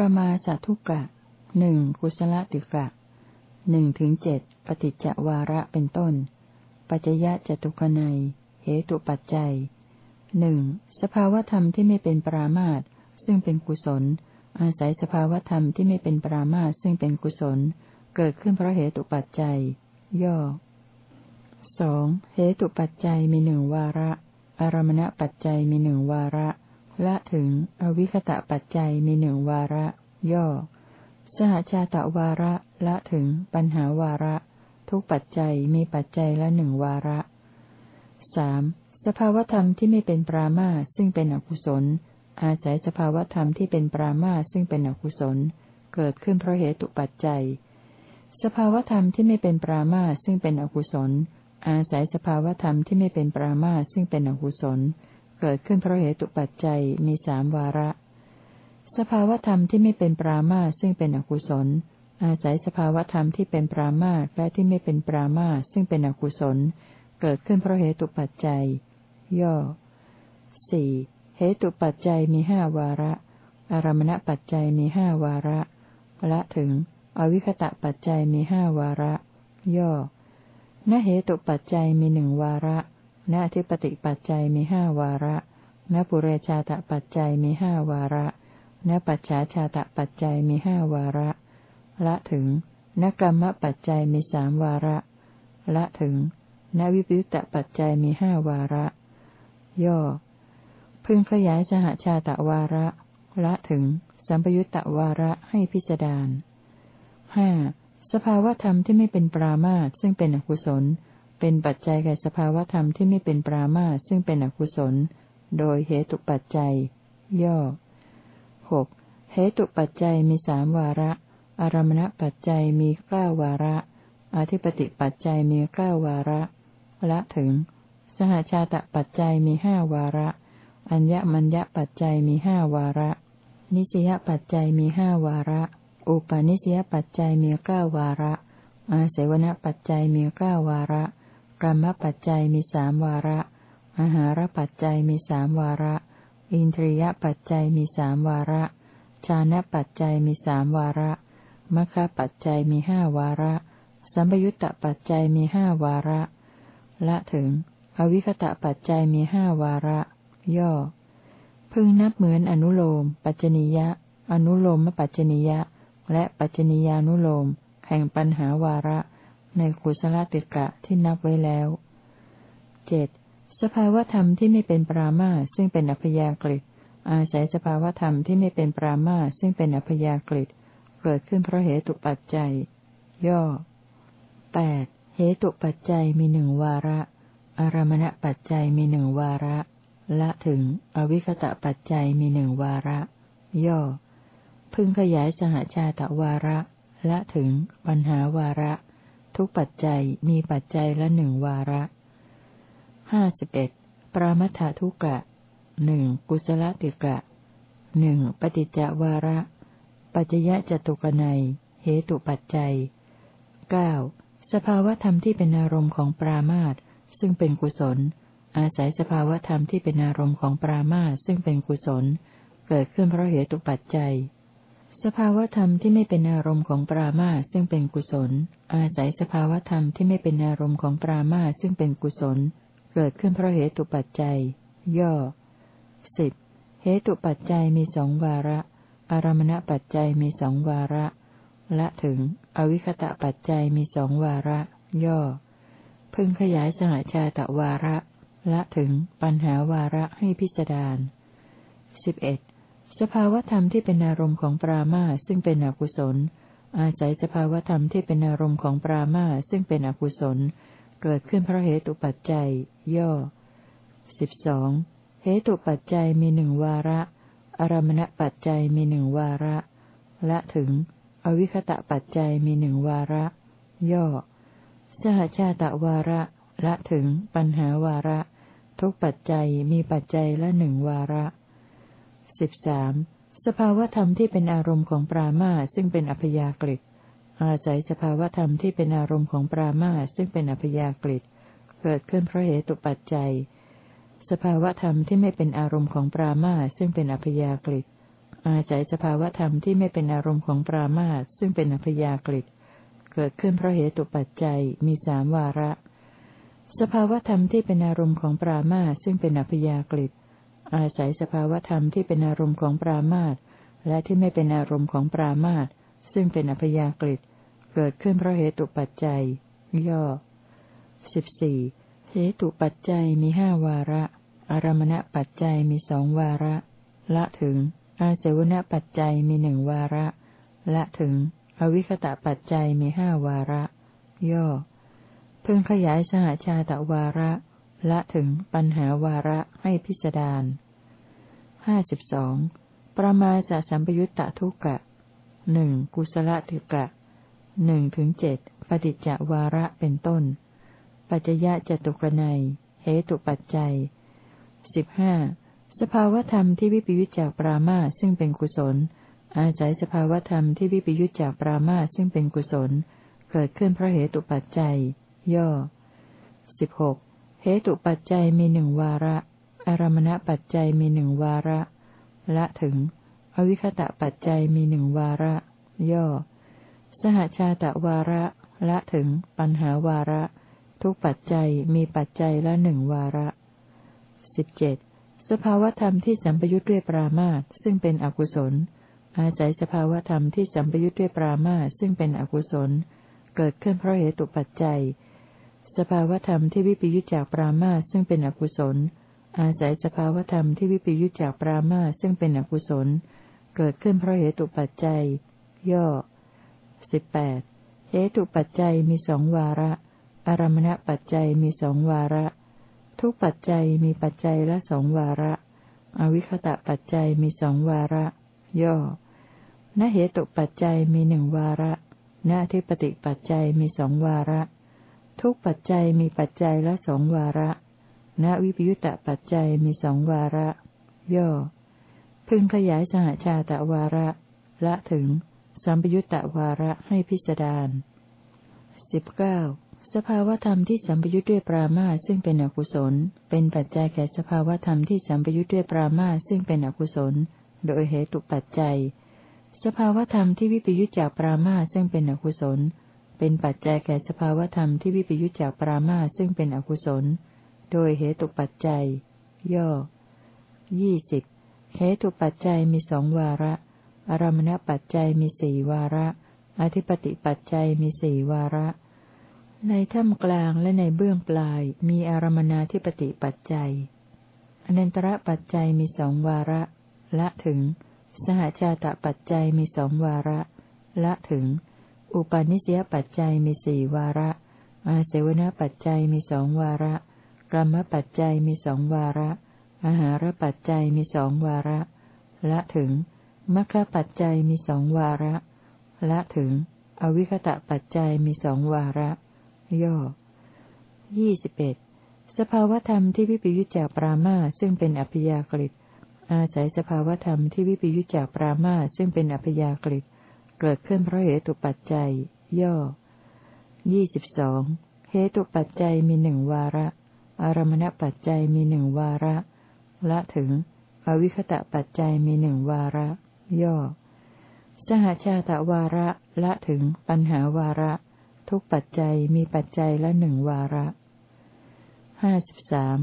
ประมาสทุกะหนึ่งกุศลติกะหนึ่งถึงเจ็ดปฏิจจวาระเป็นต้น ปัจจยะจตุกนัย เหตุปัจจัยหนึ่งสภาวธรรมที่ไม่เป็นปรามาตซึ่งเป็นกุศล อาศัยสภาวธรรมที่ไม่เป็นปรามาตซึ่งเป็นกุศล เกิดขึ้นเพราะเหตุปัจจัย ย่อสองเหตุปัจจัยมีหนึ่งวาระ อารมณปัจจัยมีหนึ่งวาระ ละถึง อวิคตะปัจจัยมีหนึ่งวาระ ย่อ สหชาตะวาระละถึง ปัญหาวาระ ทุกปัจจัยมีปัจจัยละหนึ่งวาระสามสภาวธรรมที่ไม่เป็นปรามาซึ่งเป็นอกุศล อาศัยสภาวธรรมที่เป็นปรามาซึ่งเป็นอกุศล เกิดขึ้นเพราะเหตุปัจจัย สภาวธรรมที่ไม่เป็นปรามาซึ่งเป็นอกุศล อาศัยสภาวธรรมที่ไม่เป็นปรามาซึ่งเป็นอกุศลเเกิดขึ้นเพราะเหตุปัจจัยมีสามวาระ สภาวธรรมที่ไม่เป็นปรามาซึ่งเป็นอกุศล อาศัยสภาวธรรมที่เป็นปรามาและที่ไม่เป็นปรามาซึ่งเป็นอกุศล เกิดขึ้นเพราะเหตุปัจจัย ย่อสี่เหตุปัจจัยมีห้าวาระ อารมณปัจจัยมีห้าวาระละถึง อวิคตะปัจจัยมีห้าวาระ ย่อ นเหตุปัจจัยมีหนึ่งวาระ ณทิปติปัจจัยมีห้าวาระณปุเรชาตปัจจัยมีห้าวาระณปัจฉาชาตปัจจัยมีห้าวาระ ละถึงนกรรมปัจจัยมีสามวาระ ละถึงนวิปยุตตปัจจัยมีห้าวาระ ย่อ พึงขยายสหชาตะวาระ ละถึง สัมปยุตตวาระให้พิจารณาห้าสภาวธรรมที่ไม่เป็นปรามาตซึ่งเป็นอกุศล เป็นปัจจัยแก่สภาวธรรมที่ไม่เป็นปรามาซึ่งเป็นอกุศล โดยเหตุปัจจัย ย่อหกเหตุปัจจัยมีสามวาระ อารมณปัจจัยมีเก้าวาระ อธิปติปัจจัยมีเก้าวาระ ละถึง สหชาตปัจจัยมีห้าวาระ อัญญมัญญปัจจัยมีห้าวาระ นิสยปัจจัยมีห้าวาระ อุปาณิสยปัจจัยมีเก้าวาระ อาเสวนปัจจัยมีเก้าวาระ กรรมปัจจัยมีสามวาระอาหารปัจจัยมีสามวาระ อินทรียปัจจัยมีสามวาระ ชานะปัจจัยมีสามวาระมคคปัจจัยมีห้าวาระ สัมปยุตตปัจจัยมีห้าวาระ ละถึง อวิคตะปัจจัยมีห้าวาระ ย่อ พึงนับเหมือนอนุโลม ปัจจนิยะ อนุโลมปัจจนิยะ และปัจจนิยานุโลม แห่งปัญหาวาระ ในกุศลติกะที่นับไว้แล้วเจ็ดสภาวธรรมที่ไม่เป็นปรามาซึ่งเป็นอัพยากฤิอาศัยสภาวธรรมที่ไม่เป็นปรามาซึ่งเป็นอัพยากฤิเกิดขึ้นเพราะเหตุปัจจัย ย่อแปดเหตุปัจจัยมีหนึ่งวาระ อารมณปัจจัยมีหนึ่งวาระ ละถึง อวิคตะปัจจัยมีหนึ่งวาระ ย่อ พึงขยายสหชาตวาระ ละถึง ปัญหาวาระ ทุกปัจจัยมีปัจจัยละหนึ่งวาระห้าสิบเอ็ดปรามัททุกะหนึ่งกุศลติกะหนึ่งปฏิจจวาระ ปัจจยะจตุกนัยเหตุปัจจัยเก้าสภาวธรรมที่เป็นอารมณ์ของปรามาตซึ่งเป็นกุศล อาศัยสภาวธรรมที่เป็นอารมณ์ของปรามาซึ่งเป็นกุศล เกิดขึ้นเพราะเหตุปัจจัย สภาวธรรมที่ไม่เป็นอารมณ์ของปรามาซึ่งเป็นกุศล อาศัยสภาวธรรมที่ไม่เป็นอารมณ์ของปรามาซึ่งเป็นกุศล เกิดขึ้นเพราะเหตุปัจจัย ย่อสิบเหตุปัจจัยมีสองวาระ อารมณปัจจัยมีสองวาระ และถึง อวิคตะปัจจัยมีสองวาระ ย่อ พึงขยายสหชาตะวาระ และถึงปัญหาวาระให้พิจารณาสิบเอ็ด สภาวธรรมที่เป็นอารมณ์ของปรามาซึ่งเป็นอกุศล อาศัยสภาวธรรมที่เป็นอารมณ์ของปรามาซึ่งเป็นอกุศล เกิดขึ้นเพราะเหตุปัจจัย ย่อสิบสองเหตุปัจจัยมีหนึ่งวาระ อารมณปัจจัยมีหนึ่งวาระ และถึง อวิคตะปัจจัยมีหนึ่งวาระ ย่อ สหชาตวาระ ละถึง ปัญหาวาระ ทุกปัจจัยมีปัจจัยละหนึ่งวาระ สิบสามสภาวธรรมที่เป็นอารมณ์ของปรามาซึ่งเป็นอัพยากฤิอาศัยสภาวธรรมที่เป็นอารมณ์ของปรามาซึ่งเป็นอัพยากฤิเกิดขึ้นเพราะเหตุปัจจัย สภาวธรรมที่ไม่เป็นอารมณ์ของปรามาซึ่งเป็นอัพยากฤิอาศัยสภาวธรรมที่ไม่เป็นอารมณ์ของปรามาซึ่งเป็นอัพยากฤิเกิดขึ้นเพราะเหตุปัจจัยมีสามวาระ สภาวธรรมที่เป็นอารมณ์ของปรามาซึ่งเป็นอัพยากฤิ อาศัยสภาวธรรมที่เป็นอารมณ์ของปรามาสและที่ไม่เป็นอารมณ์ของปรามาสซึ่งเป็นอัพยากฤิเกิดขึ้นเพราะเหตุปัจจัย ย่อสิบสี่เหตุปัจจัยมีห้าวาระ อารมณปัจจัยมีสองวาระ ละถึง อาเสวนปัจจัยมีหนึ่งวาระ ละถึง อวิคตะปัจจัยมีห้าวาระ ย่อ เพิ่งขยายสหชาตวาระ ละถึงปัญหาวาระให้พิสดารห้าสิบสองประมาสสัมปยุตตะทุกะหนึ่งกุศลติกะหนึ่งถึงเจ็ดปฏิจจวาระเป็นต้น ปัจจยะจตุกนัยเหตุปัจจัยสิบห้าสภาวธรรมที่วิปยุจจากปรามาซึ่งเป็นกุศล อาศัยสภาวธรรมที่วิปยุจจากปรามาซึ่งเป็นกุศล เกิดขึ้นเพราะเหตุปัจจัย ย่อสิบหก เหตุปัจจัยมีหนึ่งวาระ อารมณปัจจัยมีหนึ่งวาระ ละถึง อวิคตะปัจจัยมีหนึ่งวาระ ย่อ สหชาตะวาระ ละถึง ปัญหาวาระ ทุกปัจจัยมีปัจจัยละหนึ่งวาระสิบเจ็ดสภาวธรรมที่สัมปยุทธ์ด้วยปรามาซึ่งเป็นอกุศล อาศัยสภาวธรรมที่สัมปยุทธ์ด้วยปรามาซึ่งเป็นอกุศล เกิดขึ้นเพราะเหตุปัจจัย สภาวธรรมที่วิปยุจจากปรามาซึ่งเป็นอกุศล อาศัยสภาวธรรมที่วิปยุจจากปรามาซึ่งเป็นอกุศล เกิดขึ้นเพราะเหตุปัจจัย ย่อสิบแปดเหตุปัจจัยมีสองวาระ อารมณปัจจัยมีสองวาระ ทุกปัจจัยมีปัจจัยละสองวาระ อวิคตะปัจจัยมีสองวาระ ย่อ ณเหตุปัจจัยมีหนึ่งวาระ ณทิปติปัจจัยมีสองวาระ ทุกปัจจัยมีปัจจัยละสองวาระ ณวิปยุตตปัจจัยมีสองวาระ ย่อ พึงขยายสหชาตะวาระ ละถึง สัมปยุตตวาระให้พิจารณาสิบเก้าสภาวธรรมที่สัมปยุตด้วยปรามาซึ่งเป็นอกุศล เป็นปัจจัยแก่สภาวธรรมที่สัมปยุตด้วยปรามาซึ่งเป็นอกุศล โดยเหตุปัจจัย สภาวธรรมที่วิปยุจจากปรามาซึ่งเป็นอกุศล เป็นปัจจัยแก่สภาวธรรมที่วิปยุจจากปรามาซึ่งเป็นอกุศล โดยเหตุปัจจัย ย่อยี่สิบเหตุปัจจัยมีสองวาระ อารมณปัจจัยมีสี่วาระ อธิปติปัจจัยมีสี่วาระ ในถ้ำกลางและในเบื้องปลายมีอารมนาธิปติปัจจัย อนันตระปัจจัยมีสองวาระ ละถึง สหชาตปัจจัยมีสองวาระ ละถึง อุปาณิสยปัจจัยมีสี่วาระ อาเสวนปัจจัยมีสองวาระกรรมปัจจัยมีสองวาระ อาหารปัจจัยมีสองวาระ ละถึงมัคคปัจจัยมีสองวาระ ละถึง อวิคตะปัจจัยมีสองวาระ ย่อยี่สิบเอ็ดสภาวธรรมที่วิปยุจจากปรามาซึ่งเป็นอัพยากฤิอาศัยสภาวธรรมที่วิปยุจจากปรามาซึ่งเป็นอัพยากฤิ เกิดขึ้นเพราะเหตุปัจจัย ย่อ ยี่สิบสองเหตุปัจจัยมีหนึ่งวาระ อารมณปัจจัยมีหนึ่งวาระ ละถึง อวิคตะปัจจัยมีหนึ่งวาระ ย่อ สหชาตวาระละถึงปัญหาวาระ ทุกปัจจัยมีปัจจัยละหนึ่งวาระห้าสิบสาม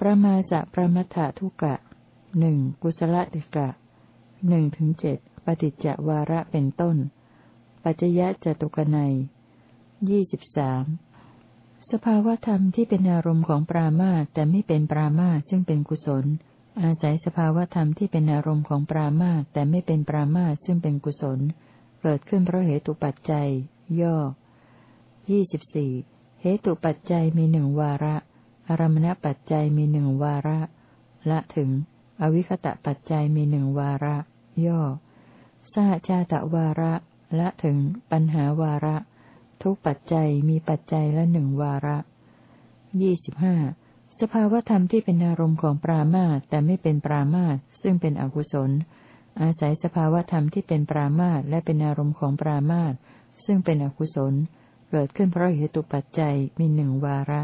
ประมาจะประมัททุกะหนึ่งกุศลติกะหนึ่งถึงเจ็ด ปฏิจจวาระเป็นต้น ปัจจยะจตุกนัยยี่สิบสามสภาวธรรมที่เป็นอารมณ์ของปรามาแต่ไม่เป็นปรามาซึ่งเป็นกุศล อาศัยสภาวธรรมที่เป็นอารมณ์ของปรามาตแต่ไม่เป็นปรามาซึ่งเป็นกุศล เกิดขึ้นเพราะเหตุปัจจัย ย่อยี่สิบสี่เหตุปัจจัยมีหนึ่งวาระ อารมณปัจจัยมีหนึ่งวาระ ละถึง อวิคตะปัจจัยมีหนึ่งวาระ ย่อ สหชาตะวาระ ละถึง ปัญหาวาระ ทุกปัจจัยมีปัจจัยละหนึ่งวาระยี่สิบห้าสภาวธรรมที่เป็นอารมณ์ของปรามาตแต่ไม่เป็นปรามาตซึ่งเป็นอกุศล อาศัยสภาวธรรมที่เป็นปรามาตและเป็นอารมณ์ของปรามาตซึ่งเป็นอกุศล เกิดขึ้นเพราะเหตุปัจจัยมีหนึ่งวาระ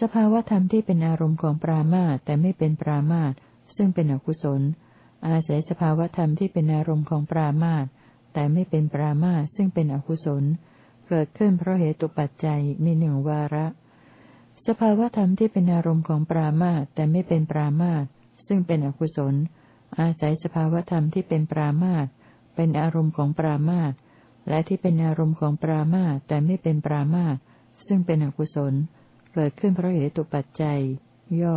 สภาวธรรมที่เป็นอารมณ์ของปรามาตแต่ไม่เป็นปรามาตซึ่งเป็นอกุศล อาศัยสภาวธรรมที่เป็นอารมณ์ของปรามาตแต่ไม่เป็นปรามาซึ่งเป็นอกุศล เกิดขึ้นเพราะเหตุปัจจัยมีหนึ่งวาระ สภาวธรรมที่เป็นอารมณ์ของปรามาตแต่ไม่เป็นปรามาตซึ่งเป็นอกุศล อาศัยสภาวธรรมที่เป็นปรามาตเป็นอารมณ์ของปรามาตและที่เป็นอารมณ์ของปรามาตแต่ไม่เป็นปรามาตซึ่งเป็นอกุศล เกิดขึ้นเพราะเหตุปัจจัย ย่อ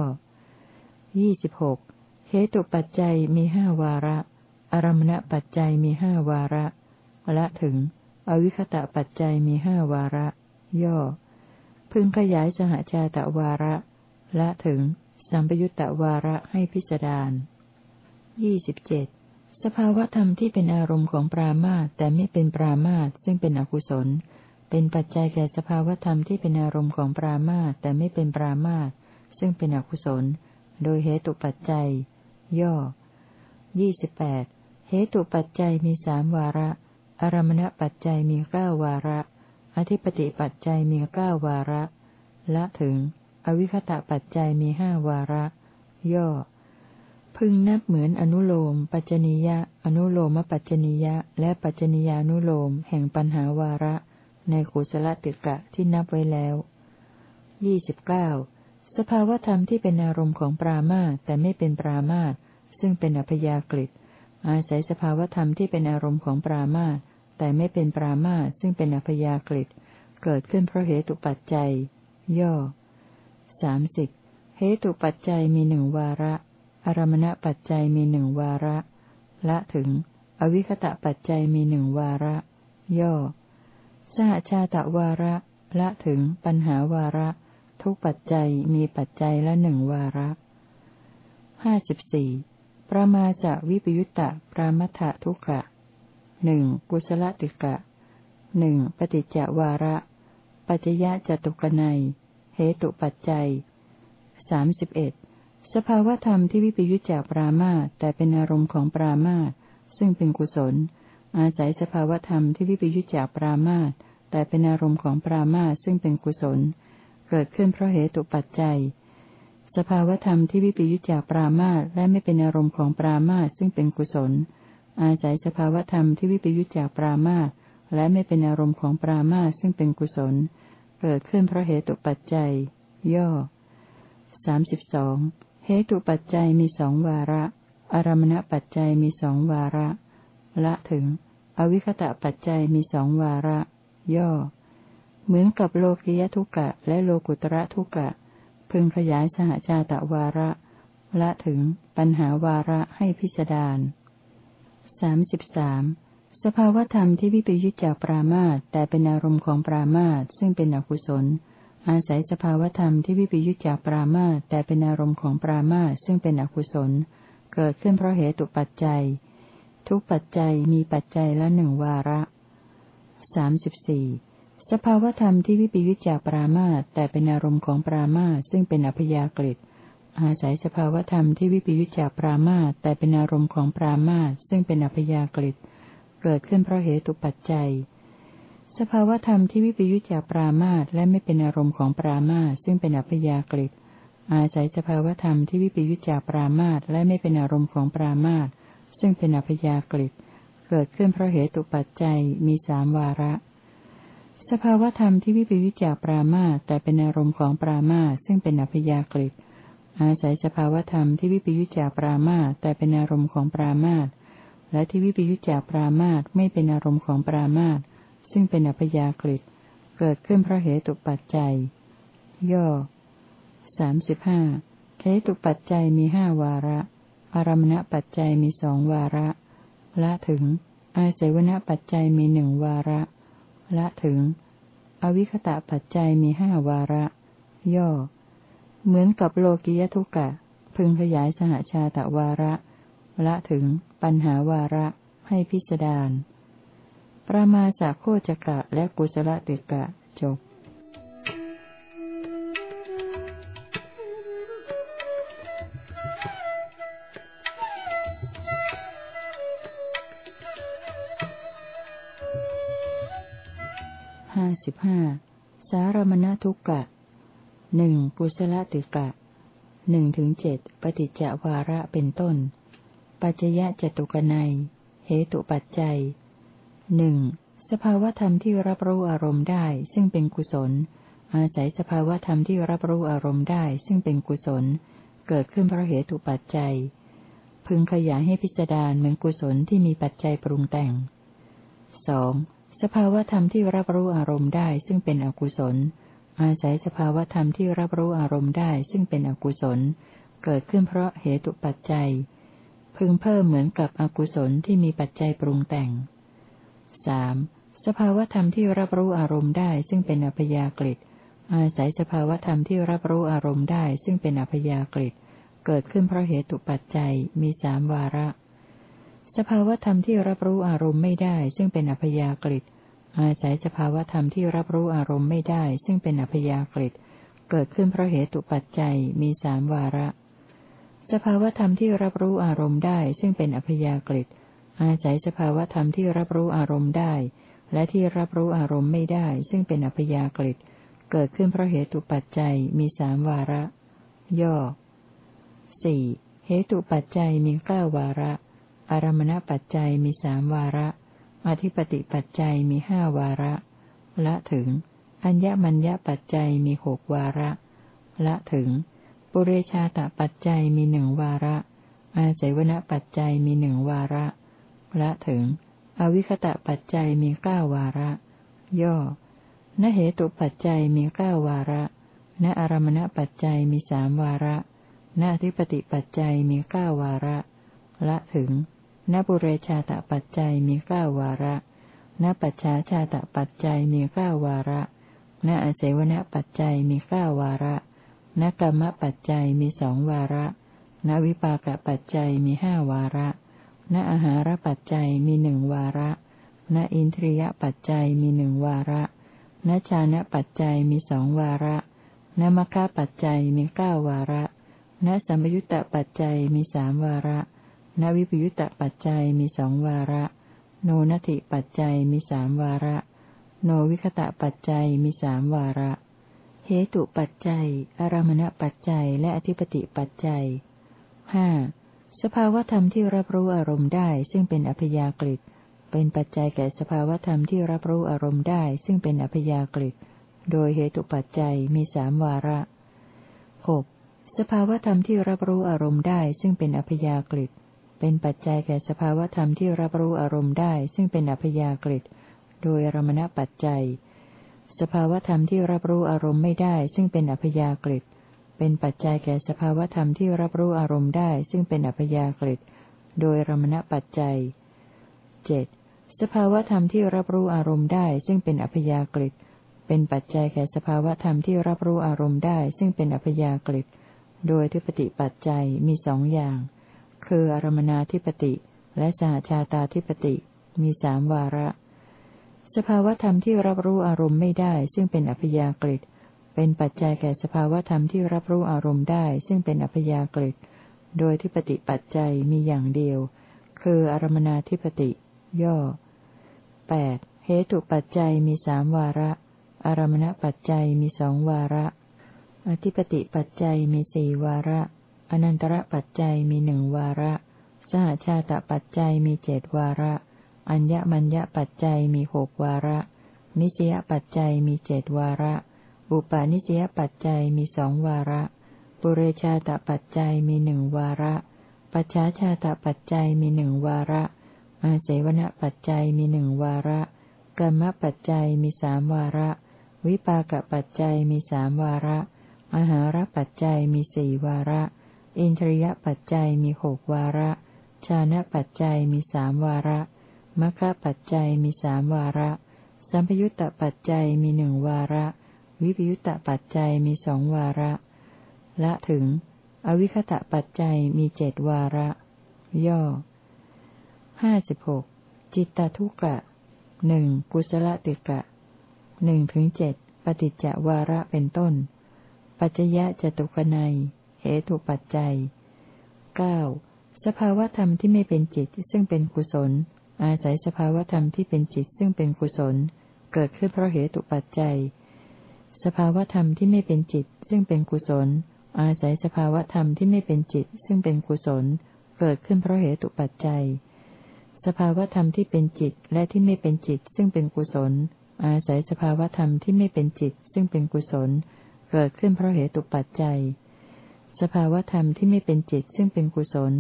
ยี่สิบหก เหตุปัจจัยมีห้าวาระ อารมณปัจจัยมีห้าวาระละถึง อวิคตะปัจจัยมีห้าวาระ ย่อ พึงขยายสหชาตะวาระละถึง สัมปยุตตะวาระให้พิจารณายี่สิบเจ็ดสภาวธรรมที่เป็นอารมณ์ของปรามาตแต่ไม่เป็นปรามาตซึ่งเป็นอกุศล เป็นปัจจัยแก่สภาวธรรมที่เป็นอารมณ์ของปรามาตแต่ไม่เป็นปรามาตซึ่งเป็นอกุศล โดยเหตุปัจจัย ย่อยี่สิบแปดเหตุปัจจัยมีสามวาระ อารมณปัจจัยมีเก้าวาระ อธิปติปัจจัยมีเก้าวาระ ละถึง อวิคตะปัจจัยมีห้าวาระ ย่อ พึงนับเหมือนอนุโลม ปัจจนิยะ อนุโลมปัจจนิยะ และปัจจนิยานุโลม แห่งปัญหาวาระ ในขุสละติกะที่นับไว้แล้วยี่สิบเก้าสภาวธรรมที่เป็นอารมณ์ของปรามาแต่ไม่เป็นปรามาต ซึ่งเป็นอัพยากฤิอาศัยสภาวธรรมที่เป็นอารมณ์ของปรามาแต่ไม่เป็นปรามาซึ่งเป็นอัพยากฤิเกิดขึ้นเพราะเหตุปัจจัย ย่อสามสิบเหตุปัจจัยมีหนึ่งวาระ อารมณปัจจัยมีหนึ่งวาระ ละถึง อวิคตะปัจจัยมีหนึ่งวาระ ย่อ สหชาตะวาระ ละถึงปัญหาวาระ ทุกปัจจัยมีปัจจัยละหนึ่งวาระห้าสิบสี่ ประมาจะวิปยุตตะปรามัทะทุกะหนึ่งกุศลติกะหนึ่งปฏิจจวาระ ปัจยะจตุกนัยเหตุปัจจัยสามสิบเอ็ดสภาวธรรมที่วิปยุจจากปรามาตแต่เป็นอารมณ์ของปรามาตซึ่งเป็นกุศล อาศัยสภาวธรรมที่วิปยุจจากปรามาตแต่เป็นอารมณ์ของปรามาตซึ่งเป็นกุศล เกิดขึ้นเพราะเหตุปัจจัย สภาวธรรมที่วิปยุจจากปรามาตและไม่เป็นอารมณ์ของปรามาตซึ่งเป็นกุศล อาศัยสภาวธรรมที่วิปยุจจากปรามาตและไม่เป็นอารมณ์ของปรามาตซึ่งเป็นกุศล เกิดขึ้นเพราะเหตุปัจจัย ย่อสามสิบสองเหตุปัจจัยมีสองวาระ อารมณปัจจัยมีสองวาระ ละถึง อวิคตะปัจจัยมีสองวาระ ย่อ เหมือนกับโลกิยทุกะและโลกุตระทุกะ พึงขยายสหชาตะวาระละถึงปัญหาวาระให้พิจารณาสามสิบสามสภาวธรรมที่วิปยุจจากปรามาตแต่เป็นอารมณ์ของปรามาตซึ่งเป็นอกุศล อาศัยสภาวธรรมที่วิปยุจจากปรามาตแต่เป็นอารมณ์ของปรามาตซึ่งเป็นอกุศล เกิดขึ้นเพราะเหตุปัจจัย ทุกปัจจัยมีปัจจัยละหนึ่งวาระสามสิบสี่ สภาวธรรมที่วิปยุจจากปรามาแต่เป็นอารมณ์ของปรามาซึ่งเป็นอพยากฤิอาศัยสภาวธรรมที่วิปยุจจากปรามาแต่เป็นอารมณ์ของปรามาซึ่งเป็นอพยากฤิเกิดขึ้นเพราะเหตุปัจจัย สภาวธรรมที่วิปยุจจากปรามาตและไม่เป็นอารมณ์ของปรามาตซึ่งเป็นอัพยากฤิอาศัยสภาวธรรมที่วิปยุจจากปรามาตและไม่เป็นอารมณ์ของปรามาตซึ่งเป็นอัพยากฤิเกิดขึ้นเพราะเหตุปัจจัยมีสามวาระ สภาวธรรมที่วิปยุจจากปรามาแต่เป็นอารมณ์ของปรามาซึ่งเป็นอัพยากฤิอาศัยสภาวธรรมที่วิปยุจจากปรามาแต่เป็นอารมณ์ของปรามาตและที่วิปยุจจากปรามาตไม่เป็นอารมณ์ของปรามาตซึ่งเป็นอัพยากฤิเกิดขึ้นเพราะเหตุปัจจัย ย่อสามสิบห้าเหตุปัจจัยมีห้าวาระ อารมณปัจจัยมีสองวาระ ละถึง อาศัยวณปัจจัยมีหนึ่งวาระ ละถึง อวิคตะปัจจัยมีห้าวาระ ย่อ เหมือนกับโลกิยทุกะ พึงขยายสหชาตะวาระ ละถึงปัญหาวาระให้พิจารณาประมาจากโคจกะและกุศลติกะจบ ห้าสารมณทุกกะหนึ่งกุศละติกะหนึ่งถึงเจ็ดปฏิจจวาระเป็นต้น ปัจจยะจตุกนัย เหตุปัจจัยหนึ่งสภาวธรรมที่รับรู้อารมณ์ได้ซึ่งเป็นกุศล อาศัยสภาวธรรมที่รับรู้อารมณ์ได้ซึ่งเป็นกุศล เกิดขึ้นเพราะเหตุปัจจัย พึงขยายให้พิจารณาเหมือนกุศลที่มีปัจจัยปรุงแต่งสอง สภาวธรรมที่รับรู้อารมณ์ได้ซึ่งเป็นอกุศล อาศัยสภาวธรรมที่รับรู้อารมณ์ได้ซึ่งเป็นอกุศล เกิดขึ้นเพราะเหตุปัจจัย พึงเพิ่มเหมือนกับอกุศลที่มีปัจจัยปรุงแต่งสสภาวธรรมที่รับรู้อารมณ์ได้ซึ่งเป็นอัพยากฤิอาศัยสภาวธรรมที่รับรู้อารมณ์ได้ซึ่งเป็นอัพยากฤิเกิดขึ้นเพราะเหตุปัจจัยมีสามวาระ สภาวธรรมที่รับรู้อารมณ์ไม่ได้ ซึ่งเป็นอัพยากฤิอาศัยสภาวธรรมที่รับรู้อารมณ์ไม่ได้ ซึ่งเป็นอัพยากฤิเกิดขึ้นเพราะเหตุปัจจัยมีสามวาระ สภาวธรรมที่รับรู้อารมณ์ได้ ซึ่งเป็นอัพยากฤิอาศัยสภาวธรรมที่รับรู้อารมณ์ได้ และที่รับรู้อารมณ์ไม่ได้ ซึ่งเป็นอัพยากฤิเกิดขึ้นเพราะเหตุปัจจัยมีสามวาระ ย่อสี่เหตุปัจจัยมีเก้าวาระ อารมณปัจจัยมีสามวาระ อธิปติปัจจัยมีห้าวาระ ละถึง อัญญมัญญปัจจัยมีหกวาระ ละถึง ปุเรชาตปัจจัยมีหนึ่งวาระ อาศัยวณปัจจัยมีหนึ่งวาระ ละถึง อวิคตะปัจจัยมีเก้าวาระ ย่อ นเหตุปัจจัยมีเก้าวาระ ณอารมณปัจจัยมีสามวาระ ณอธิปติปัจจัยมีเก้าวาระ ละถึงณบุเรชาตปัจจัยมีเก้าวาระณปัจฉาชาตปัจจัยมีเก้าวาระณอเสวนปัจจัยมีเก้าวาระณกรรมปัจจัยมีสองวาระณวิปากปัจจัยมีห้าวาระณอาหารปัจจัยมีหนึ่งวาระณอินทรียปัจจัยมีหนึ่งวาระณชานะปัจจัยมีสองวาระณมัคคปัจจัยมีเก้าวาระณสัมยุตตปัจจัยมีสามวาระ ณวิปยุตตปัจจัยมีสองวาระ โนนัติปัจจัยมีสามวาระ โนวิคตะปัจจัยมีสามวาระ เหตุปัจจัย อารมณปัจจัย และอธิปติปัจจัยห้าสภาวธรรมที่รับรู้อารมณ์ได้ ซึ่งเป็นอัพยากฤิเป็นปัจจัยแก่สภาวธรรมที่รับรู้อารมณ์ได้ ซึ่งเป็นอัพยากฤิโดยเหตุปัจจัยมีสามวาระหกสภาวธรรมที่รับรู้อารมณ์ได้ ซึ่งเป็นอัพยากฤิ เป็นปัจจัยแก่สภาวธรรมที่รับรู้อารมณ์ได้ ซึ่งเป็นอัพยากฤิโดยอารมณปัจจัย สภาวธรรมที่รับรู้อารมณ์ไม่ได้ ซึ่งเป็นอัพยากฤิเป็นปัจจัยแก่สภาวธรรมที่รับรู้อารมณ์ได้ ซึ่งเป็นอัพยากฤิโดยรมณปัจจัยเจ็ดสภาวธรรมที่รับรู้อารมณ์ได้ ซึ่งเป็นอัพยากฤิเป็นปัจจัยแก่สภาวธรรมที่รับรู้อารมณ์ได้ ซึ่งเป็นอัพยากฤิโดยทิปติปัจจัยมีสองอย่าง คืออารมนาธิปติ และสหชาตาธิปติ มีสามวาระ สภาวธรรมที่รับรู้อารมณ์ไม่ได้ ซึ่งเป็นอัพยากฤิเป็นปัจจัยแก่สภาวธรรมที่รับรู้อารมณ์ได้ ซึ่งเป็นอัพยากฤิโดยที่ปฏิปัจจัยมีอย่างเดียว คืออารมนาธิปติ ย่อแปดเหตุปัจจัยมีสามวาระ อารมณปัจจัยมีสองวาระ อธิปติปัจจัยมีสี่วาระ อนันตระปัจจัยมีหนึ่งวาระ สหชาตปัจจัยมีเจดวาระ อัญญมัญญปัจจัยมีหกวาระ นิสยปัจจัยมีเจดวาระ อุปาณิสยปัจจัยมีสองวาระ ปุเรชาตปัจจัยมีหนึ่งวาระ ปัจฉาชาตปัจจัยมีหนึ่งวาระ อาเสวนปัจจัยมีหนึ่งวาระกรรมปัจจัยมีสามวาระ วิปากปัจจัยมีสามวาระ อาหารปัจจัยมีสี่วาระ อินทรียปัจจัยมีหกวาระ ชานะปัจจัยมีสามวาระมรรคปัจจัยมีสามวาระ สัมพยุตตปัจจัยมีหนึ่งวาระ วิปยุตตปัจจัยมีสองวาระ ละถึง อวิคตะปัจจัยมีเจดวาระ ย่อห้าสิบหกจิตตทุกะหนึ่งกุศลติกะหนึ่งถึงเจ็ดปฏิจจวาระเป็นต้น ปัจจยะจตุกนัย เหตุปัจจัยเก้าสภาวธรรมที่ไม่เป็นจิตซึ่งเป็นกุศล อาศัยสภาวธรรมที่เป็นจิตซึ่งเป็นกุศล เกิดขึ้นเพราะเหตุปัจจัย สภาวธรรมที่ไม่เป็นจิตซึ่งเป็นกุศล อาศัยสภาวธรรมที่ไม่เป็นจิตซึ่งเป็นกุศลเเกิดขึ้นเพราะเหตุปัจจัย สภาวธรรมที่เป็นจิตและที่ไม่เป็นจิตซึ่งเป็นกุศล อาศัยสภาวธรรมที่ไม่เป็นจิตซึ่งเป็นกุศล เกิดขึ้นเพราะเหตุปัจจัย สภาวธรรมที่ไม่เป็นจิตซึ่งเป็นกุศล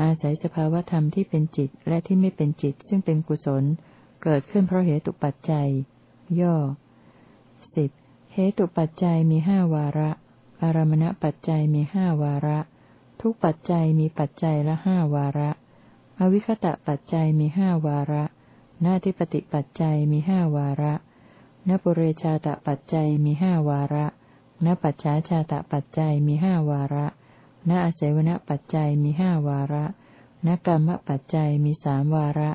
อาศัยสภาวธรรมที่เป็นจิตและที่ไม่เป็นจิตซึ่งเป็นกุศล เกิดขึ้นเพราะเหตุปัจจัย ย่อสิบเหตุปัจจัยมีห้าวาระ อารมณปัจจัยมีห้าวาระ ทุกปัจจัยมีปัจจัยละห้าวาระ อวิคตะปัจจัยมีห้าวาระนาทิปติปัจจัยมีห้าวาระนปุเรชาตปัจจัยมีห้าวาระ นปัจฉาชาตปัจจัยมีห้าวาระนอาศัยวณปัจจัยมีห้าวาระนกรรมปัจจัยมีสามวาระ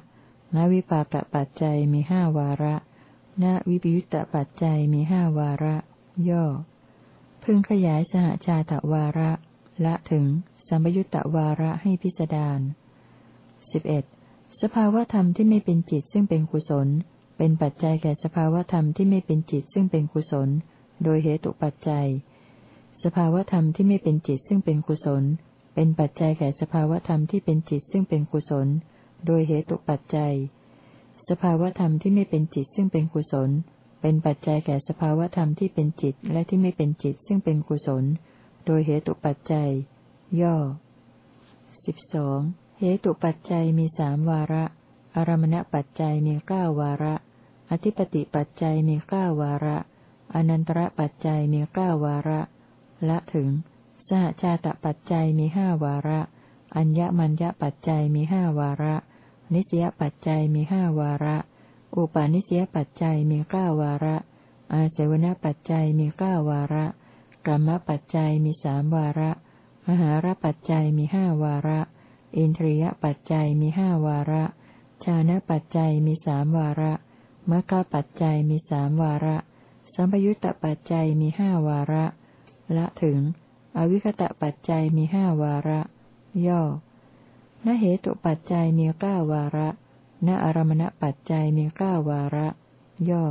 นวิปากปัจจัยมีห้าวาระณวิปยุตตปัจจัยมีห้าวาระ ย่อ พึงขยายสหชาตวาระ ละถึงสัมยุตตวาระให้พิสดารสิบเอ็ดสภาวธรรมที่ไม่เป็นจิตซึ่งเป็นกุศล เป็นปัจจัยแก่สภาวธรรมที่ไม่เป็นจิตซึ่งเป็นกุศล โดยเหตุปัจจัย สภาวธรรมที่ไม่เป็นจิตซึ่งเป็นกุศล เป็นปัจจัยแก่สภาวธรรมที่เป็นจิตซึ่งเป็นกุศล โดยเหตุปัจจัย สภาวธรรมที่ไม่เป็นจิตซึ่งเป็นกุศล เป็นปัจจัยแก่สภาวธรรมที่เป็นจิตและที่ไม่เป็นจิตซึ่งเป็นกุศล โดยเหตุปัจจัย ย่อสิบสองเหตุปัจจัยมีสามวาระ อารมณปัจจัยมีเก้าวาระ อธิปติปัจจัยมีเก้าวาระ อนันตระปัจจัยมีเก้าวาระ ละถึง สหชาตปัจจัยมีห้าวาระ อัญญมัญญปัจจัยมีห้าวาระ นิสยปัจจัยมีห้าวาระ อุปาณิสยปัจจัยมีเก้าวาระ อาเสวนปัจจัยมีเก้าวาระกรรมปัจจัยมีสามวาระ มหารปัจจัยมีห้าวาระ อินทรียปัจจัยมีห้าวาระ ชานะปัจจัยมีสามวาระมรรคปัจจัยมีสามวาระ สัมปยุตตปัจจัยมีห้าวาระ ละถึง อวิคตะปัจจัยมีห้าวาระ ย่อณเหตุปัจจัยมีเก้าวาระณอารมณปัจจัยมีเก้าวาระ ย่อ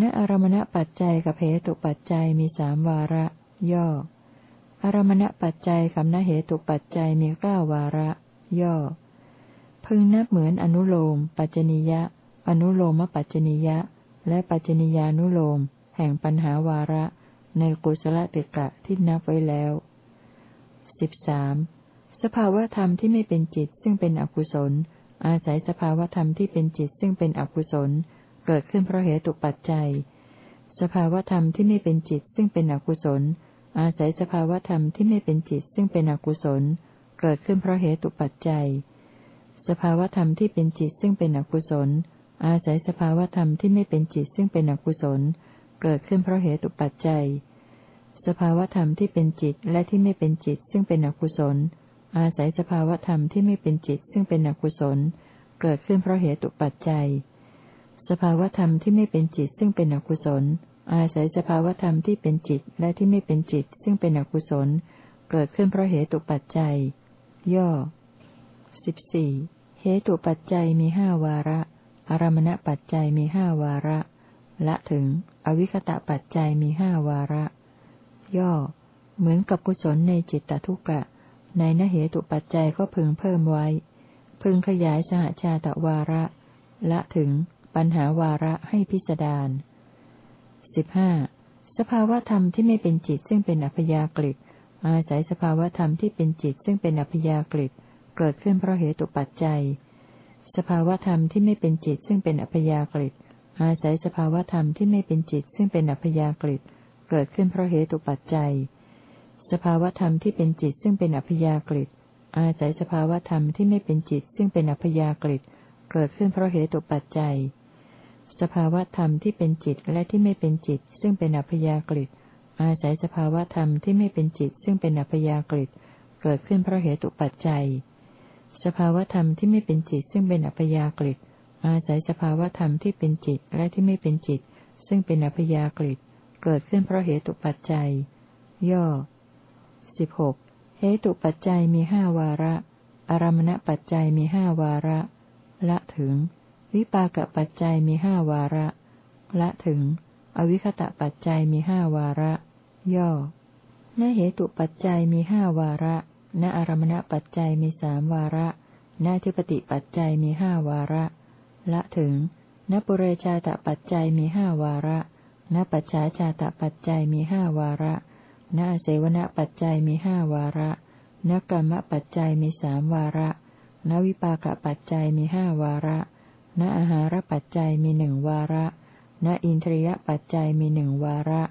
ณอารมณปัจจัยกับเหตุปัจจัยมีสามวาระ ย่อ อารมณปัจจัยกับณเหตุปัจจัยมีเก้าวาระ ย่อ พึงนับเหมือนอนุโลม ปัจจนิยะ อนุโลมปัจจนิยะ และปัจจนิยานุโลม แห่งปัญหาวาระ ในกุศลติกะที่นับไว้แล้วสิบสามสภาวธรรมที่ไม่เป็นจิตซึ่งเป็นอกุศล อาศัยสภาวธรรมที่เป็นจิตซึ่งเป็นอกุศล เกิดขึ้นเพราะเหตุปัจจัย สภาวธรรมที่ไม่เป็นจิตซึ่งเป็นอกุศล อาศัยสภาวธรรมที่ไม่เป็นจิตซึ่งเป็นอกุศล เกิดขึ้นเพราะเหตุปัจจัย สภาวธรรมที่เป็นจิตซึ่งเป็นอกุศล อาศัยสภาวธรรมที่ไม่เป็นจิตซึ่งเป็นอกุศล เกิดขึ้นเพราะเหตุปัจจัย สภาวธรรมที่เป็นจิตและที่ไม่เป็นจิตซึ่งเป็นอกุศล อาศัยสภาวธรรมที่ไม่เป็นจิตซึ่งเป็นอกุศล เกิดขึ้นเพราะเหตุปัจจัย สภาวธรรมที่ไม่เป็นจิตซึ่งเป็นอกุศล อาศัยสภาวธรรมที่เป็นจิตและที่ไม่เป็นจิตซึ่งเป็นอกุศล เกิดขึ้นเพราะเหตุปัจจัย ย่อสิบสี่เหตุปัจจัยมีห้าวาระ อารมณปัจจัยมีห้าวาระ ละถึง อวิคตะปัจจัยมีห้าวาระ ย่อ เหมือนกับกุศลในจิตตทุกะ ในนเหตุปัจจัยก็พึงเพิ่มไว้ พึงขยายสหชาตวาระ ละถึง ปัญหาวาระให้พิสดารสิบห้าสภาวธรรมที่ไม่เป็นจิตซึ่งเป็นอัพยากฤิอาศัยสภาวธรรมที่เป็นจิตซึ่งเป็นอัพยากฤิเกิดขึ้นเพราะเหตุปัจจัย สภาวธรรมที่ไม่เป็นจิตซึ่งเป็นอัพยากฤิอาศัยสภาวธรรมที่ไม่เป็นจิตซึ่งเป็นอัพยากฤิเกิดขึ้นเพราะเหตุปัจจัย สภาวธรรมที่เป็นจิตซึ่งเป็นอัพยากฤิอาศัยสภาวธรรมที่ไม่เป็นจิตซึ่งเป็นอัพยากฤิเกิดขึ้นเพราะเหตุปัจจัย สภาวธรรมที่เป็นจิตและที่ไม่เป็นจิตซึ่งเป็นอัพยากฤิอาศัยสภาวธรรมที่ไม่เป็นจิตซึ่งเป็นอัพยากฤิเกิดขึ้นเพราะเหตุปัจจัย สภาวธรรมที่ไม่เป็นจิตซึ่งเป็นอัพยากฤิอาศัยสภาวธรรมที่เป็นจิตและที่ไม่เป็นจิต ซึ่งเป็นอัพยากฤิเกิดขึ้นเพราะเหตุปัจจัย ย่อสิบหกเหตุปัจจัยมีห้าวาระ อารมณปัจจัยมีห้าวาระ ละถึง วิปากปัจจัยมีห้าวาระ ละถึง อวิคตะปัจจัยมีห้าวาระ ย่อณเหตุปัจจัยมีห้าวาระ ณอารมณปัจจัยมีสามวาระณทิปติปัจจัยมีห้าวาระ ละถึงณปุเรชาตปัจจัยมีห้าวาระณปัจฉาชาตปัจจัยมีห้าวาระณเสวนปัจจัยมีห้าวาระณกรรมปัจจัยมีสามวาระณวิปากปัจจัยมีห้าวาระณอาหารปัจจัยมีหนึ่งวาระณอินทรียปัจจัยมีหนึ่งวาระ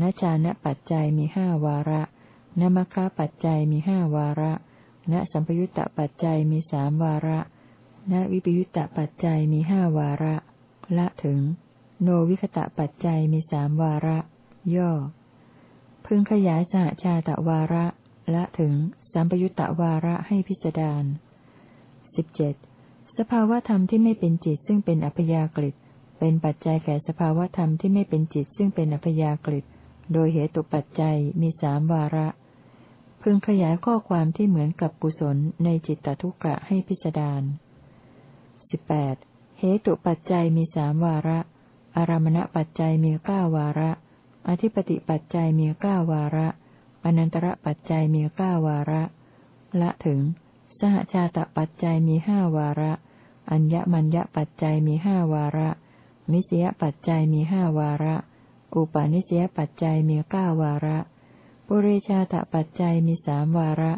ณชานะปัจจัยมีห้าวาระ ณมคคะปัจจัยมีห้าวาระ ณสัมปยุตตปัจจัยมีสามวาระ ณวิปยุตตปัจจัยมีห้าวาระ ละถึง โนวิคตะปัจจัยมีสามวาระ ย่อ พึงขยายสหชาตวาระ ละถึงสัมปยุตตวาระให้พิจารณาสิบเจ็ดสภาวธรรมที่ไม่เป็นจิตซึ่งเป็นอัพยากฤิเป็นปัจจัยแก่สภาวธรรมที่ไม่เป็นจิตซึ่งเป็นอัพยากฤิโดยเหตุปัจจัยมีสามวาระ พึงขยายข้อความที่เหมือนกับกุศลในจิตตทุกะให้พิจารณาสิบแปดเหตุปัจจัยมีสามวาระ อารมณปัจจัยมีเก้าวาระ อธิปติปัจจัยมีเก้าวาระ อนันตระปัจจัยมีเก้าวาระ ละถึง สหชาตปัจจัยมีห้าวาระ อัญญมัญญปัจจัยมีห้าวาระ นิสยปัจจัยมีห้าวาระ อุปาณิสยปัจจัยมีเก้าวาระ ปุเรชาตปัจจัยมีสามวาระ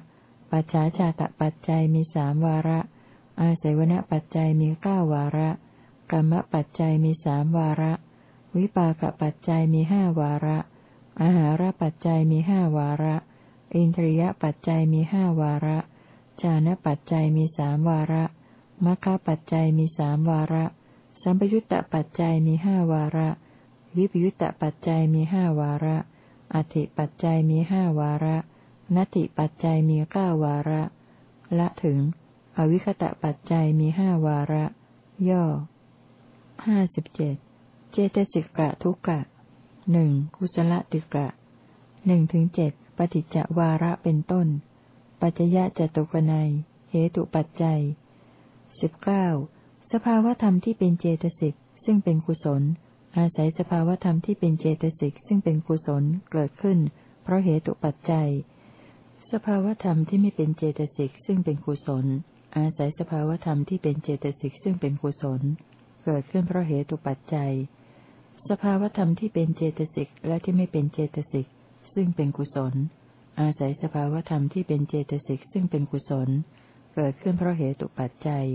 ปัจฉาชาตปัจจัยมีสามวาระ อาศัยวณปัจจัยมีเก้าวาระ กรรมปัจจัยมีสามวาระ วิปากปัจจัยมีห้าวาระ อาหารปัจจัยมีห้าวาระ อินทรียปัจจัยมีห้าวาระ จานปัจจัยมีสามวาระมัคคปัจจัยมีสามวาระ สัมปยุตตปัจจัยมีห้าวาระ วิปยุตตปัจจัยมีห้าวาระ อธิปัจจัยมีห้าวาระนตติปัจจัยมีเก้าวาระ ละถึง อวิคตะปัจจัยมีห้าวาระ ย่อห้าสิบเจ็ดเจตสิกะทุกะหนึ่งกุศลติกะหนึ่งถึงเจ็ดปฏิจจวาระเป็นต้น ปัจจยะจตุกนัยเหตุปัจจัยสิบเก้าสภาวธรรมที่เป็นเจตสิกซึ่งเป็นกุศล อาศัยสภาวธรรมที่เป็นเจตสิกซึ่งเป็นกุศลเกิดขึ้น เพราะเหตุปัจจัย สภาวธรรมที่ไม่เป็นเจตสิกซึ่งเป็นกุศล อาศัยสภาวธรรมที่เป็นเจตสิกซึ่งเป็นกุศล เกิดขึ้นเพราะเหตุปัจจัย สภาวธรรมที่เป็นเจตสิกและที่ไม่เป็นเจตสิกซึ่งเป็นกุศล อาศัยสภาวธรรมที่เป็นเจตสิกซึ่งเป็นกุศล เกิดขึ้นเพราะเหตุปัจจัย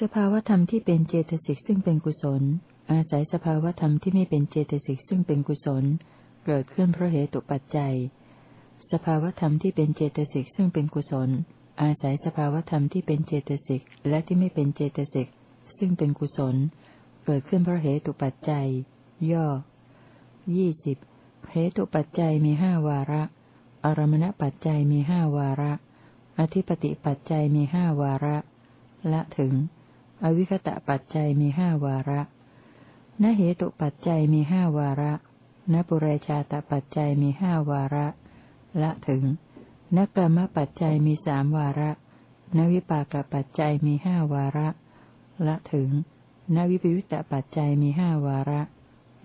สภาวธรรมที่เป็นเจตสิกซึ่งเป็นกุศล อาศัยสภาวธรรมที่ไม่เป็นเจตสิกซึ่งเป็นกุศล เกิดขึ้นเพราะเหตุปัจจัย สภาวธรรมที่เป็นเจตสิกซึ่งเป็นกุศล อาศัยสภาวธรรมที่เป็นเจตสิกและที่ไม่เป็นเจตสิกซึ่งเป็นกุศล เกิดขึ้นเพราะเหตุปัจจัย ย่อยี่สิบเหตุปัจจัยมีห้าวาระ อารมณปัจจัยมีห้าวาระ อธิปติปัจจัยมีห้าวาระ ละถึง อวิคตะปัจจัยมีห้าวาระ นเหตุปัจจัยมีห้าวาระนปุเรชาตปัจจัยมีห้าวาระ ละถึงนกรรมปัจจัยมีสามวาระ นวิปากปัจจัยมีห้าวาระ ละถึง นวิปยุตตปัจจัยมีห้าวาระ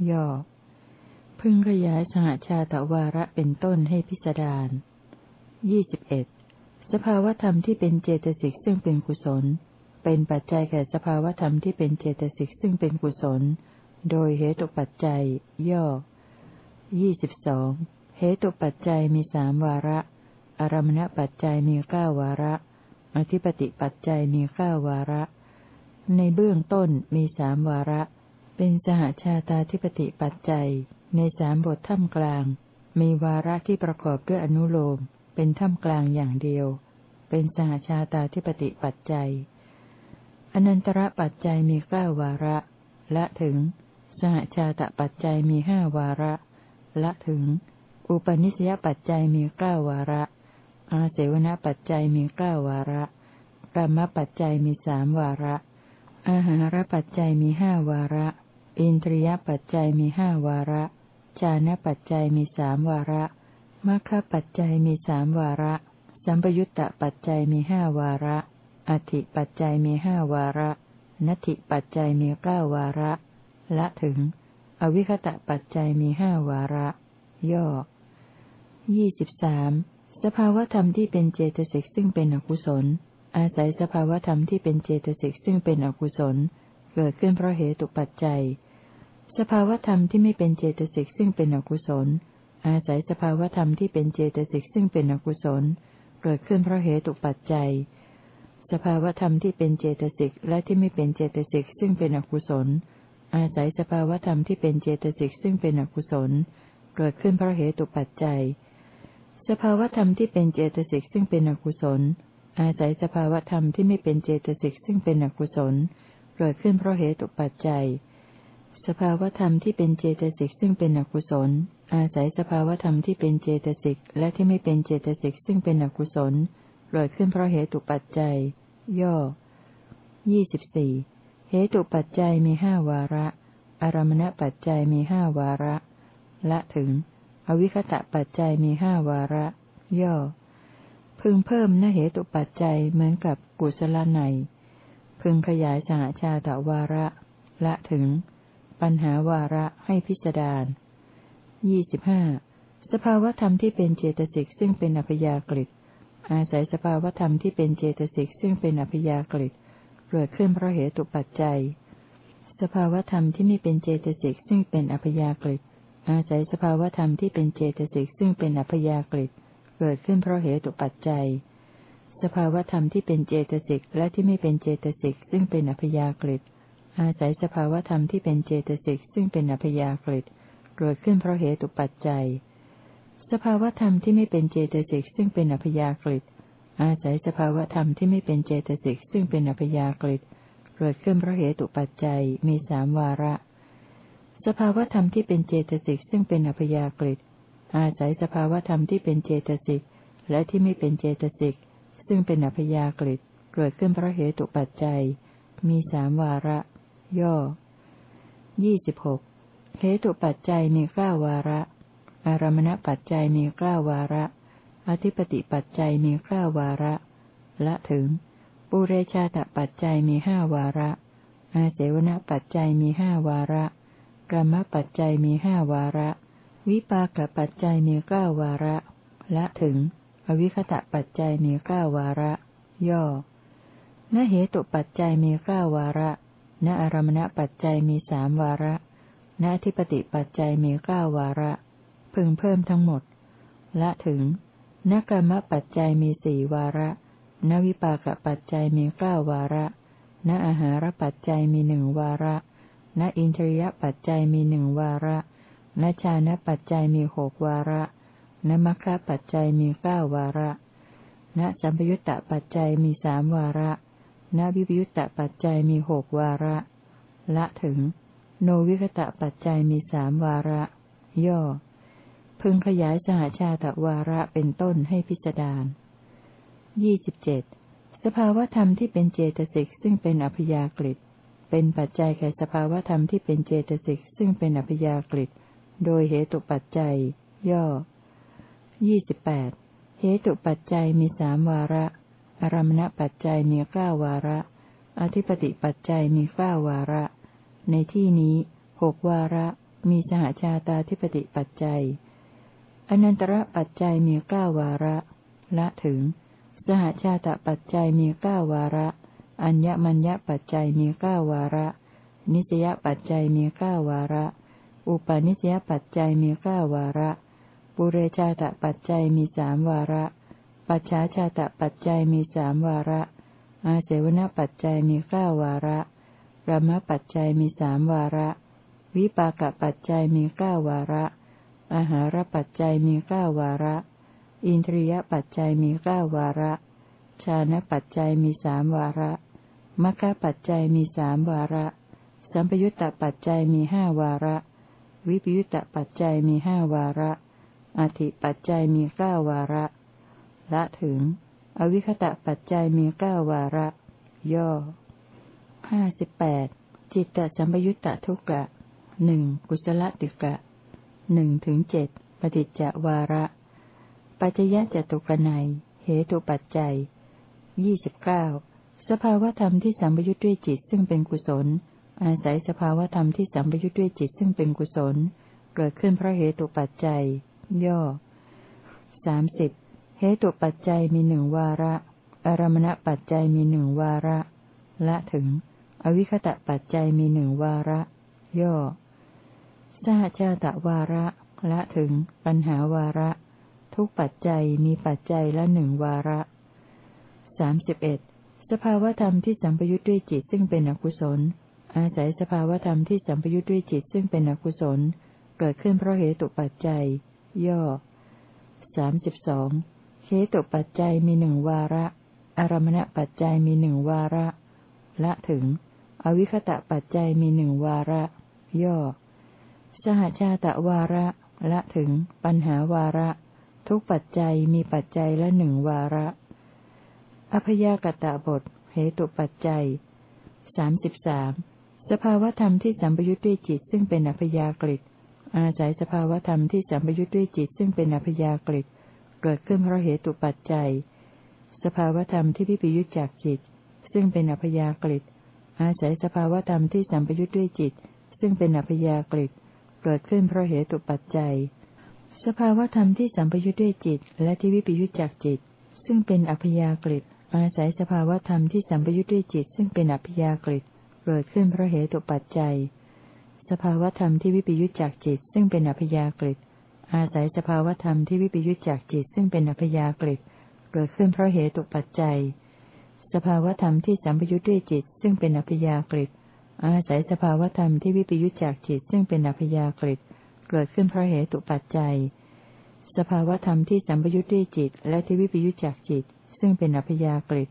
ย่อ พึงขยายสหชาตวาระเป็นต้นให้พิจารณายี่สิบเอ็ดสภาวธรรมที่เป็นเจตสิกซึ่งเป็นกุศล เป็นปัจจัยแก่สภาวธรรมที่เป็นเจตสิกซึ่งเป็นกุศล โดยเหตุปัจจัย ย่อยี่สิบสองเหตุปัจจัยมีสามวาระ อารมณปัจจัยมีเก้าวาระ อธิปติปัจจัยมีเก้าวาระ ในเบื้องต้นมีสามวาระ เป็นสหชาตาธิปติปัจจัย ในสามบทท่ามกลาง มีวาระที่ประกอบด้วยอนุโลม เป็นท่ามกลางอย่างเดียว เป็นสหชาตาธิปติปัจจัย อนันตระปัจจัยมีเก้าวาระ และถึง สหชาตปัจจัยมีห้าวาระ ละถึง อุปนิสยปัจจัยมีเก้าวาระ อาเสวนปัจจัยมีเก้าวาระกรรมปัจจัยมีสามวาระ อาหารปัจจัยมีห้าวาระ อินทรียปัจจัยมีห้าวาระ จานปัจจัยมีสามวาระมัคคปัจจัยมีสามวาระ สัมปยุตตปัจจัยมีห้าวาระ อธิปัจจัยมีห้าวาระนัตถิปัจจัยมีเก้าวาระ ละถึง อวิคตะปัจจัยมีห้าวาระ ย่อยี่สิบสามสภาวธรรมที่เป็นเจตสิกซึ่งเป็นอกุศล อาศัยสภาวธรรมที่เป็นเจตสิกซึ่งเป็นอกุศล เกิดขึ้นเพราะเหตุปัจจัย สภาวธรรมที่ไม่เป็นเจตสิกซึ่งเป็นอกุศล อาศัยสภาวธรรมที่เป็นเจตสิกซึ่งเป็นอกุศล เกิดขึ้นเพราะเหตุปัจจัย สภาวธรรมที่เป็นเจตสิกและที่ไม่เป็นเจตสิกซึ่งเป็นอกุศล อาศัยสภาวธรรมที่เป็นเจตสิกซึ่งเป็นอกุศล เกิดขึ้นเพราะเหตุปัจจัย สภาวธรรมที่เป็นเจตสิกซึ่งเป็นอกุศล อาศัยสภาวธรรมที่ไม่เป็นเจตสิกซึ่งเป็นอกุศล เกิดขึ้นเพราะเหตุปัจจัย สภาวธรรมที่เป็นเจตสิกซึ่งเป็นอกุศล อาศัยสภาวธรรมที่เป็นเจตสิกและที่ไม่เป็นเจตสิกซึ่งเป็นอกุศล เกิดขึ้นเพราะเหตุปัจจัย ย่อยี่สิบสี่ เหตุปัจจัยมีห้าวาระ อารมณปัจจัยมีห้าวาระ ละถึง อวิคตะปัจจัยมีห้าวาระ ย่อ พึงเพิ่มนเหตุปัจจัยเหมือนกับกุศลในพึงขยายสหชาตวาระ ละถึง ปัญหาวาระให้พิจารณายี่สิบห้าสภาวธรรมที่เป็นเจตสิกซึ่งเป็นอัพยากฤิอาศัยสภาวธรรมที่เป็นเจตสิกซึ่งเป็นอัพยากฤิ เกิดขึ้นเพราะเหตุปัจจัย สภาวธรรมที่ไม่เป็นเจตสิกซึ่งเป็นอัพยากฤิอาศัยสภาวธรรมที่เป็นเจตสิกซึ่งเป็นอัพยากฤิเกิดขึ้นเพราะเหตุปัจจัย สภาวธรรมที่เป็นเจตสิกและที่ไม่เป็นเจตสิกซึ่งเป็นอัพยากฤิอาศัยสภาวธรรมที่เป็นเจตสิกซึ่งเป็นอัพยากฤิเกิดขึ้นเพราะเหตุปัจจัย สภาวธรรมที่ไม่เป็นเจตสิกซึ่งเป็นอัพยากฤิ อาศัยสภาวธรรมที่ไม่เป็นเจตสิกซึ่งเป็นอัพยากฤิเกิดขึ้นเพราะเหตุปัจจัยมีสามวาระ สภาวธรรมที่เป็นเจตสิกซึ่งเป็นอัพยากฤิอาศัยสภาวธรรมที่เป็นเจตสิกและที่ไม่เป็นเจตสิกซึ่งเป็นอัพยากฤิเกิดขึ้นเพราะเหตุปัจจัย มีสามวาระ ย่อยี่สิบหกเหตุปัจจัยมีเก้าวาระ อารมณปัจจัยมีเก้าวาระ อธิปติปัจจัยมีเก้าวาระ ละถึง ปุเรชาตปัจจัยมีห้าวาระ อาเสวนปัจจัยมีห้าวาระกรรมปัจจัยมีห้าวาระ วิปากปัจจัยมีเก้าวาระและถึง อวิคตะปัจจัยมีเก้าวาระ ย่อนเหตุปัจจัยมีเก้าวาระ ณอารมณปัจจัยมีสามวาระณทิปติปัจจัยมีเก้าวาระ พึงเพิ่มทั้งหมดและถึง นกรรมปัจจัยมีสี่วาระ นวิปากปัจจัยมีเก้าวาระณอาหารปัจจัยมีหนึ่งวาระณอินทรียปัจจัยมีหนึ่งวาระณชานะปัจจัยมีหกวาระณมัคคะปัจจัยมีเก้าวาระณสัมปยุตตปัจจัยมีสามวาระณวิปยุตตปัจจัยมีหกวาระ ละถึง โนวิคตะปัจจัยมีสามวาระ ย่อ พึงขยายสหชาตวาระเป็นต้นให้พิจารณายี่สิบเจ็ดสภาวธรรมที่เป็นเจตสิกซึ่งเป็นอภิยากฤิเป็นปัจจัยแก่สภาวธรรมที่เป็นเจตสิกซึ่งเป็นอัพยากฤิโดยเหตุปัจจัย ย่อยี่สิบแปดเหตุปัจจัยมีสามวาระอารมณปัจจัยมีเก้าวาระ อธิปติปัจจัยมีเก้าวาระ ในที่นี้หกวาระ มีสหชาตาธิปติปัจจัย อนันตระปัจจัยมีเก้าวาระ ละถึง สหชาตปัจจัยมีเก้าวาระ อัญญมัญญปัจจัยมีเก้าวาระ นิสยปัจจัยมีเก้าวาระ อุปาณิสยปัจจัยมีเก้าวาระ ปุเรชาตปัจจัยมีสามวาระ ปัจฉาชาตปัจจัยมีสามวาระ อาเสวนปัจจัยมีเก้าวาระรรมปัจจัยมีสามวาระ วิปากปัจจัยมีเก้าวาระ อาหารปัจจัยมีเก้าวาระ อินทรียปัจจัยมีเก้าวาระ ชานะปัจจัยมีสามวาระมัคคปัจจัยมีสามวาระ สัมปยุตตปัจจัยมีห้าวาระ วิปยุตตปัจจัยมีห้าวาระอธิปัจจัยมีเก้าวาระ ละถึง อวิคตะปัจจัยมีเก้าวาระ ย่อห้าสิบแปดจิตตสัมปยุตตทุกะหนึ่งกุศลติกะ หนึ่งถึงเจ็ดปฏิจจวาระ ปัจจยะจตุกนัยเหตุปัจจัยยี่สิบเก้าสภาวธรรมที่สัมปยุทธ์ด้วยจิตซึ่งเป็นกุศล อาศัยสภาวธรรมที่สัมปยุทธ์ด้วยจิตซึ่งเป็นกุศล เกิดขึ้นเพราะเหตุปัจจัย ย่อสามสิบเหตุปัจจัยมีหนึ่งวาระอารมณปัจจัยมีหนึ่งวาระ ละถึง อวิคตะปัจจัยมีหนึ่งวาระ ย่อ สหชาตะวาระละถึง ปัญหาวาระ ทุกปัจจัยมีปัจจัยละหนึ่งวาระสามสิบเอ็ดสภาวธรรมที่สัมปยุทธ์ด้วยจิตซึ่งเป็นอกุศล อาศัยสภาวธรรมที่สัมปยุทธ์ด้วยจิตซึ่งเป็นอกุศล เกิดขึ้นเพราะเหตุปัจจัย ย่อสามสิบสองเหตุปัจจัยมีหนึ่งวาระ อารมณปัจจัยมีหนึ่งวาระ ละถึง อวิคตะปัจจัยมีหนึ่งวาระ ย่อ สหชาตะวาระละถึง ปัญหาวาระ ทุกปัจจัยมีปัจจัยละหนึ่งวาระ อพยากตะบทเหตุปัจจัยสามสิบสามสภาวธรรมที่สัมปยุทธ์ด้วยจิตซึ่งเป็นอพยากฤิอาศัยสภาวธรรมที่สัมปยุทธ์ด้วยจิตซึ่งเป็นอพยากฤิเกิดขึ้นเพราะเหตุปัจจัย สภาวธรรมที่วิปยุทธจากจิต ซึ่งเป็นอพยากฤิอาศัยสภาวธรรมที่สัมปยุทธ์ด้วยจิต ซึ่งเป็นอพยากฤิ เกิดขึ้นเพราะเหตุปัจจัย สภาวธรรมที่สัมปยุทธ์ด้วยจิต และที่วิปยุทธจากจิต ซึ่งเป็นอพยากฤิอาศัยสภาวธรรมที่สัมปยุทธ์ด้วยจิต ซึ่งเป็นอภิยากฤิเกิดขึ้นเพราะเหตุปัจจัย สภาวธรรมที่วิปยุทธจากจิต ซึ่งเป็นอภิยากฤิอาศัยสภาวธรรมที่วิปยุทธจากจิต ซึ่งเป็นอภิยากฤิเกิดขึ้นเพราะเหตุปัจจัย สภาวธรรมที่สัมปยุทธ์ด้วยจิต ซึ่งเป็นอภิยากฤิ อาศัยสภาวธรรมที่วิปยุทธจากจิตซึ่งเป็นอภิยากฤิเกิดขึ้นเพราะเหตุปัจจัย สภาวธรรมที่สัมปยุทธ์ด้วยจิต และที่วิปยุทธจากจิต ซึ่งเป็นอัพยากฤิ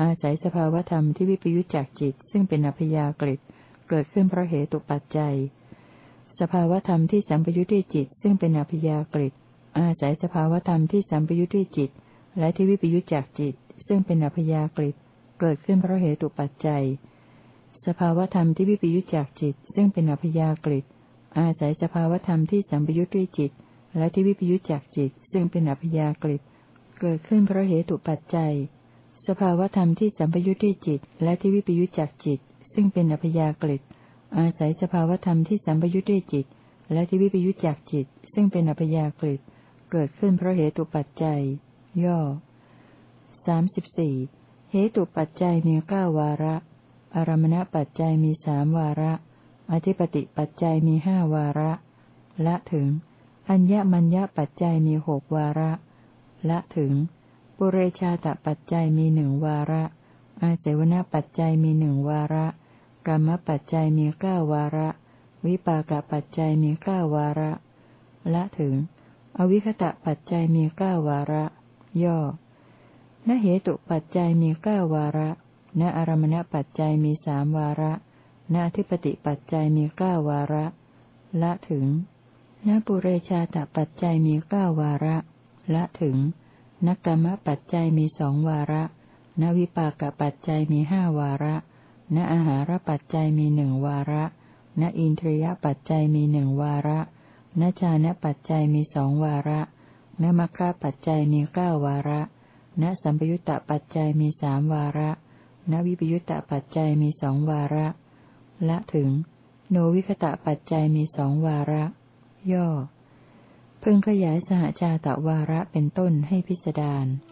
อาศัยสภาวธรรมที่วิปยุจจากจิต ซึ่งเป็นอัพยากฤิเกิดขึ้นเพราะเหตุปัจจัย สภาวธรรมที่สัมปยุทธ์ด้วยจิต ซึ่งเป็นอัพยากฤิอาศัยสภาวธรรมที่สัมปยุทธ์ด้วยจิต และที่วิปยุจจากจิต ซึ่งเป็นอัพยากฤิเกิดขึ้นเพราะเหตุปัจจัย สภาวธรรมที่วิปยุจจากจิต ซึ่งเป็นอพยากฤิอาศัยสภาวธรรมที่สัมปยุทธ์ด้วยจิต และที่วิปยุจจากจิต ซึ่งเป็นอพยากฤิเกิดขึ้นเพราะเหตุปัจจัย สภาวธรรมที่สัมปยุทธ์ด้วยจิต และที่วิปยุทธจากจิต ซึ่งเป็นอพยากฤิอาศัยสภาวธรรมที่สัมปยุทธ์ด้วยจิต และที่วิปยุทธจากจิต ซึ่งเป็นอพยากฤิเกิดขึ้นเพราะเหตุปัจจัย ย่อสามสิบสี่เหตุปัจจัยมีเก้าวาระ อารมณปัจจัยมีสามวาระ อธิปติปัจจัยมีห้าวาระ ละถึง อัญญมัญญปัจจัยมีหกวาระ ละถึง ปุเรชาตปัจจัยมีหนึ่งวาระ อาเสวนาปัจจัยมีหนึ่งวาระกรรมปัจจัยมีเก้าวาระ วิปากปัจจัยมีเก้าวาระ ละถึง อวิคตะปัจจัยมีเก้าวาระ ย่อนเหตุปัจจัยมีเก้าวาระ ณอารมณปัจจัยมีสามวาระณอธิปติปัจจัยมีเก้าวาระ ละถึงณปุเรชาตปัจจัยมีเก้าวาระ ละถึงนักกรรมปัจจัยมีสองวาระนวิปากปัจจัยมีห้าวาระณอาหารปัจจัยมีหนึ่งวาระณอินทรียปัจจัยมีหนึ่งวาระณจานปัจจัยมีสองวาระณมัคคะปัจจัยมีเก้าวาระณสัมปยุตตปัจจัยมีสามวาระ ณวิปยุตตปัจจัยมีสองวาระ ละถึง โนวิคตะปัจจัยมีสองวาระ ย่อ พึงขยายสหชาตะวาระเป็นต้นให้พิจารณา